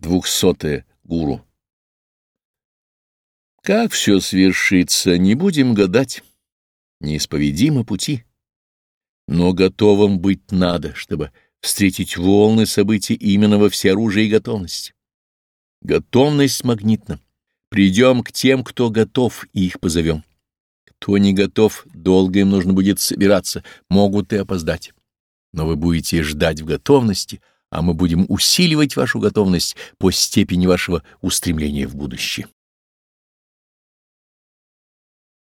Двухсотое. Гуру. Как все свершится, не будем гадать. Неисповедимы пути. Но готовым быть надо, чтобы встретить волны событий именно во всеоружии и готовности. Готовность магнитна. Придем к тем, кто готов, и их позовем. Кто не готов, долго им нужно будет собираться, могут и опоздать. Но вы будете ждать в готовности, а мы будем усиливать вашу готовность по степени вашего устремления в будущее.